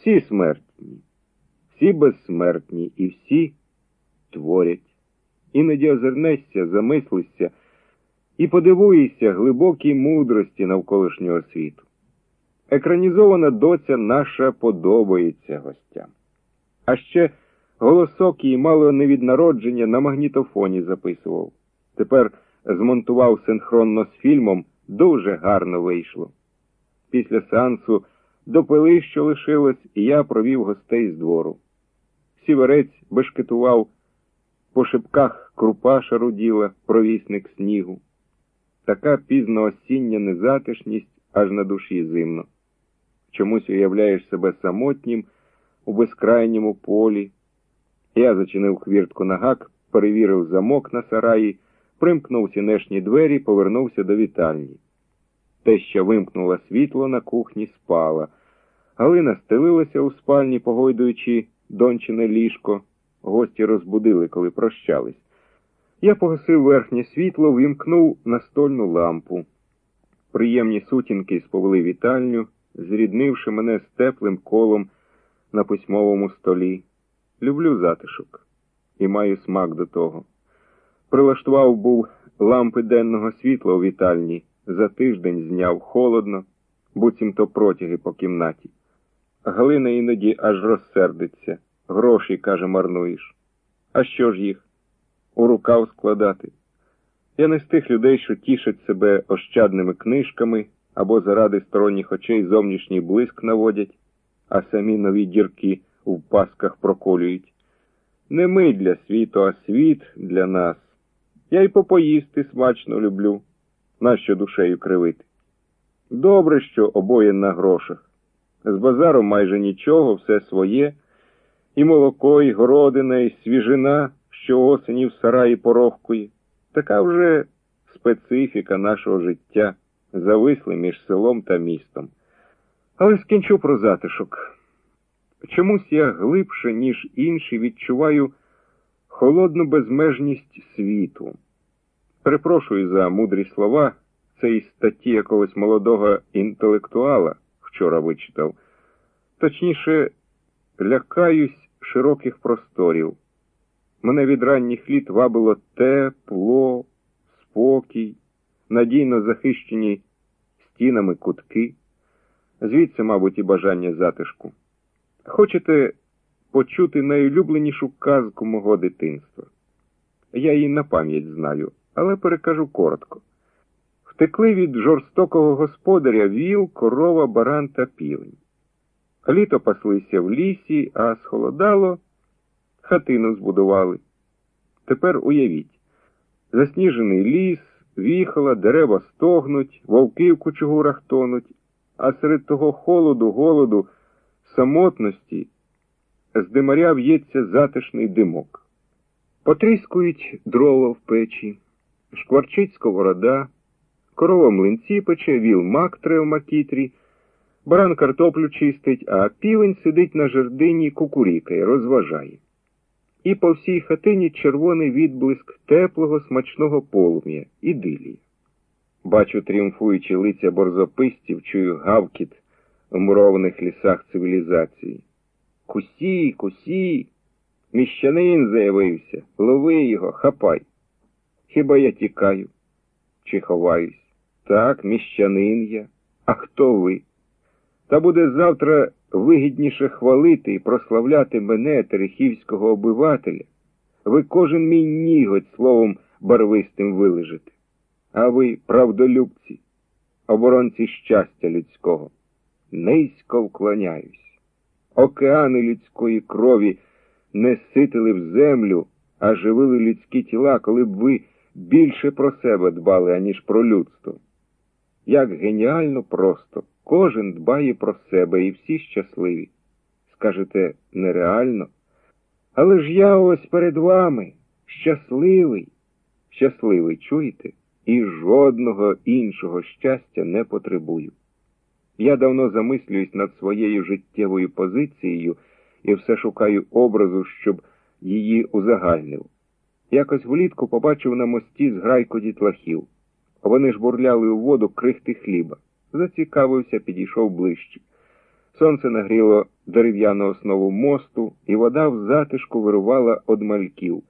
Всі смертні, всі безсмертні і всі творять. Іноді озирнешся, замислишся і подивуєшся глибокій мудрості навколишнього світу. Екранізована доця наша подобається гостям. А ще голосок її мало не від народження на магнітофоні записував. Тепер змонтував синхронно з фільмом, дуже гарно вийшло. Після сеансу допили, що лишилось, і я провів гостей з двору. Сіверець бешкетував, по шипках крупа шаруділа, провісник снігу. Така пізно осіння незатишність аж на душі зимно. Чомусь уявляєш себе самотнім у безкрайньому полі. Я зачинив хвіртку на гак, перевірив замок на сараї, примкнув сінешні двері, повернувся до вітальні. Те, що вимкнула світло на кухні, спала. Галина стелилася у спальні, погойдуючи дончине ліжко. Гості розбудили, коли прощались. Я погасив верхнє світло, вимкнув настольну лампу. Приємні сутінки сповели вітальню, зріднивши мене з теплим колом на письмовому столі. Люблю затишок і маю смак до того. Прилаштував був лампи денного світла у вітальні, за тиждень зняв холодно, буцімто протяги по кімнаті. Галина іноді аж розсердиться. Гроші, каже, марнуєш. А що ж їх? У рукав складати. Я не з тих людей, що тішать себе ощадними книжками або заради сторонніх очей зовнішній блиск наводять, а самі нові дірки в пасках проколюють. Не ми для світу, а світ для нас. Я й попоїсти смачно люблю, нащо душею кривити. Добре, що обоє на грошах. З базару майже нічого, все своє, і молоко, і городина, і свіжина, що осені в сараї порохкує. Така вже специфіка нашого життя, зависли між селом та містом. Але скінчу про затишок. Чомусь я глибше, ніж інші, відчуваю холодну безмежність світу. Перепрошую за мудрі слова, це із статті якогось молодого інтелектуала вчора вичитав. Точніше, лякаюсь широких просторів. Мене від ранніх літ вабило тепло, спокій, надійно захищені стінами кутки, звідси, мабуть, і бажання затишку. Хочете почути найулюбленішу казку мого дитинства? Я її на пам'ять знаю, але перекажу коротко. Втекли від жорстокого господаря віл, корова, баран та півень. Літо паслися в лісі, а схолодало, хатину збудували. Тепер уявіть, засніжений ліс, віхала, дерева стогнуть, вовки в кучугурах тонуть, а серед того холоду, голоду, самотності з димаря в'ється затишний димок. Потріскують дрова в печі, шкварчить сковорода, корова млинці пече, віл мак в макітрі, баран картоплю чистить, а півень сидить на жердині кукурікає, розважає. І по всій хатині червоний відблиск теплого смачного полум'я, ідилії. Бачу тріумфуючі лиця борзопистів, чую гавкіт в мурованих лісах цивілізації. Кусі, кусі, міщанин заявився, лови його, хапай. Хіба я тікаю чи ховаюсь? Так, міщанин я. А хто ви? Та буде завтра вигідніше хвалити і прославляти мене, терехівського обивателя. Ви кожен мій ніготь словом барвистим вилежите. А ви, правдолюбці, оборонці щастя людського, низько вклоняюсь. Океани людської крові не ситили в землю, а живили людські тіла, коли б ви більше про себе дбали, аніж про людство. Як геніально просто, кожен дбає про себе і всі щасливі. Скажете, нереально? Але ж я ось перед вами щасливий, щасливий, чуєте? І жодного іншого щастя не потребую. Я давно замислююсь над своєю життєвою позицією і все шукаю образу, щоб її узагальнив. Якось влітку побачив на мості зграйку дітлахів. Вони ж бурляли у воду крихти хліба. Зацікавився, підійшов ближче. Сонце нагріло дерев'яну основу мосту, і вода в затишку вирувала од мальків.